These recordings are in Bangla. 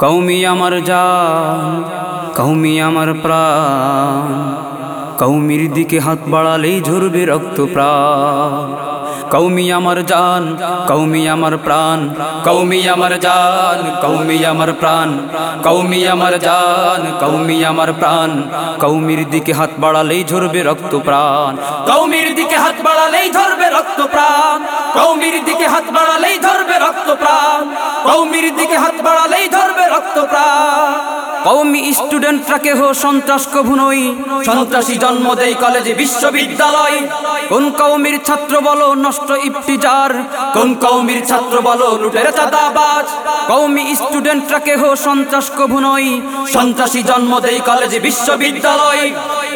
কৌমি আমার জান কৌমি আমার প্রাণ কৌমির দিকে হাত বাড়ালেই ঝরবে রক্ত প্রাণ কৌমি আমার জান কৌমি আমার প্রাণ কৌমি আমার জান কৌমি আমার প্রাণ কৌমি আমার জান কৌমি আমার প্রাণ কৌমির দিকে হাত বাড়ালেই ঝরবে রক্ত প্রাণ কৌমির দিকে হাত বাড়ালেই ধরবে রক্ত প্রাণ কৌমির দিকে হাত বাড়ালেই ধরবে রক্ত প্রাণ কৌমির দিকে হাত বাড়ালেই ধরবে রক্ত প্রাণ কৌমি স্টুডেন্টরা কেহ সন্ত্রাস কভু নই সন্ত্রাসী জন্ম দেয় কলেজে বিশ্ববিদ্যালয়। কোন কৌমির ছাত্র বলো নষ্ট ইফতিজার। কোন কৌমির ছাত্র বলো লুটের চাঁদাবাজ। কৌমি স্টুডেন্টরা কেহ সন্ত্রাস কভু নই সন্ত্রাসী জন্ম দেয় কলেজে বিশ্ববিদ্যালয়।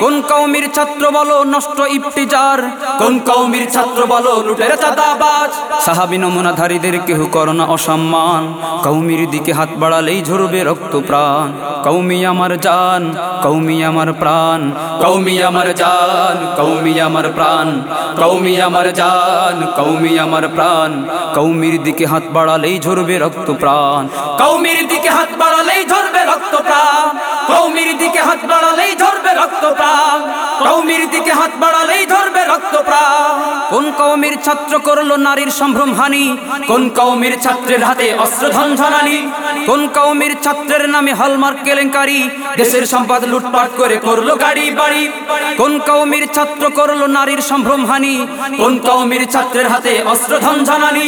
কোন কৌমির ছাত্র বলো নষ্ট ইফতিজার? কোন কৌমির ছাত্র বলো লুটের চাঁদাবাজ? সাহাবি নমুনাধারীদের কেহ করোনা অসম্মান। কৌমির দিকে হাত বাড়ালেই ঝরবে রক্ত প্রাণ। কৌমি আমার জান কৌমি আমার প্রাণ। কৌমি আমার জান কৌমি আমার প্রাণ। কৌমি আমার জান কৌমি আমার প্রাণ। কৌমির দিকে হাত বাড়ালেই ঝরবে রক্ত প্রাণ। কৌমির দিকে হাত বাড়ালেই ঝরবে রক্ত প্রাণ। কৌমির দিকে হাত প্রাণ কৌমির দিকে হাত বাড়ালেই ধরবে রক্ত কোন কৌমির ছাত্র করল নারীর সম্ভ্রম হানি কোন কৌমির ছাত্রের হাতে অস্ত্র ঝনঝনানি কোন কৌমির ছাত্রের নামে হলমার্ক কেলেঙ্কারি? দেশের সম্পদ লুটপাট করে করল গাড়ি বাড়ি। কোন কৌমির ছাত্র করল নারীর সম্ভ্রম হানি কোন কৌমির ছাত্রের হাতে অস্ত্র ঝনঝনানি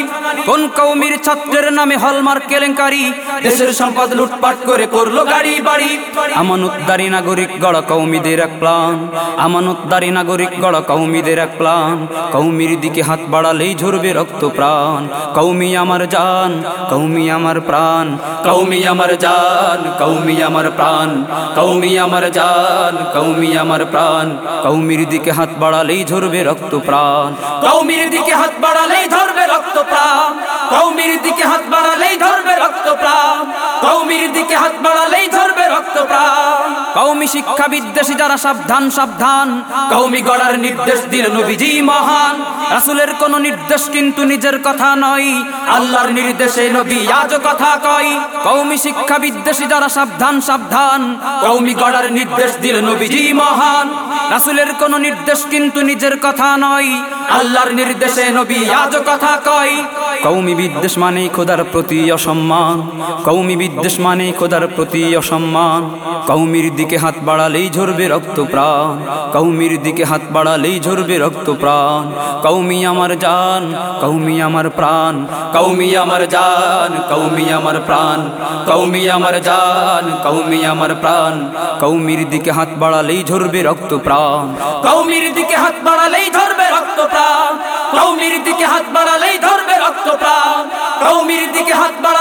কোন কৌমির ছাত্রের নামে হলমার্ক কেলেঙ্কারি? দেশের সম্পদ লুটপাট করে করল গাড়ি বাড়ি। আমানতদারি নাগরিক গড় কৌমিদের এক প্লান আমানতদারি নাগরিক গড় কৌমিদের এক প্লান কৌমির দিকে হাত বাড়ালেই ঝরবে রক্ত প্রাণ। কৌমি আমার জান, কৌমি আমার প্রাণ। কৌমি আমার জান, কৌমি আমার প্রাণ। কৌমি আমার জান, কৌমি আমার প্রাণ। কৌমির দিকে হাত বাড়ালেই ঝরবে রক্ত প্রাণ। কৌমির দিকে হাত বাড়ালেই ধরবে রক্ত প্রাণ। কৌমির দিকে হাত বাড়ালেই ধরবে রক্ত প্রাণ। কৌমির দিকে হাত বাড়ালেই ধরবে রক্ত কৌমি শিক্ষা বিদ্বেষী যারা সাবধান সাবধান। কৌমি গড়ার নির্দেশ দিল নবীজি মহান। রাসুলের কোন নির্দেশ কিন্তু নিজের কথা নয়। আল্লাহর নির্দেশে নবী আজ কথা কয় কৌমি শিক্ষা বিদ্বেষী যারা সাবধান সাবধান। কৌমি গড়ার নির্দেশ দিল নবীজি মহান। রাসুলের কোন নির্দেশ কিন্তু নিজের কথা নয়। আল্লাহর নির্দেশে নবী আজ কথা কয় কৌমি বিদ্বেষ মানে খোদার প্রতি অসম্মান। কৌমি বিদ্বেষ মানে খোদার প্রতি অসম্মান। কৌমির দিকে হাত বাড়ালেই ঝরবে রক্ত প্রাণ কৌমির দিকে হাত বাড়ালেই ঝরবে রক্ত প্রাণ কৌমি আমার জান কৌমি আমার প্রাণ কৌমি আমার জান কৌমি আমার প্রাণ কৌমি আমার জান কৌমি আমার প্রাণ কৌমির দিকে হাত বাড়ালেই ঝরবে রক্ত প্রাণ কৌমির দিকে হাত বাড়ালেই ঝরবে রক্ত প্রাণ কৌমির দিকে হাত বাড়ালেই ধরবে রক্ত প্রাণ কৌমির দিকে হাত প্রাণ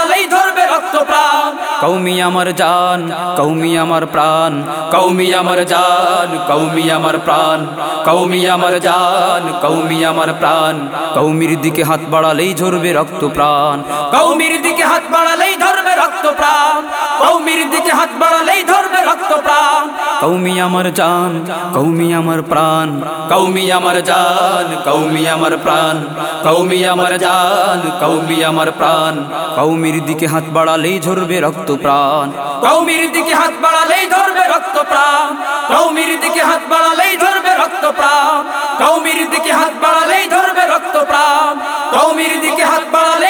কৌমি আমার জান কৌমি আমার প্রাণ কৌমি আমার জান কৌমি আমার প্রাণ কৌমি আমার জান কৌমি আমার প্রাণ কৌমির দিকে হাত বাড়ালেই ঝরবে রক্ত প্রাণ কৌমির দিকে হাত বাড়ালেই ধরবে রক্ত প্রাণ কৌমির দিকে হাত বাড়ালেই ধরবে রক্ত প্রাণ কৌমি আমার জান, কৌমি আমার প্রাণ। কৌমি আমার জান, কৌমি আমার প্রাণ। কৌমি আমার জান, কৌমি আমার প্রাণ। কৌমির দিকে হাত বাড়ালেই ঝরবে রক্ত প্রাণ কৌমির দিকে হাত বাড়ালেই ধরবে রক্ত প্রাণ কৌমির দিকে হাত বাড়ালেই ধরবে রক্ত প্রাণ কৌমির দিকে হাত বাড়ালেই ধরবে রক্ত প্রাণ কৌমির দিকে হাত প্রাণ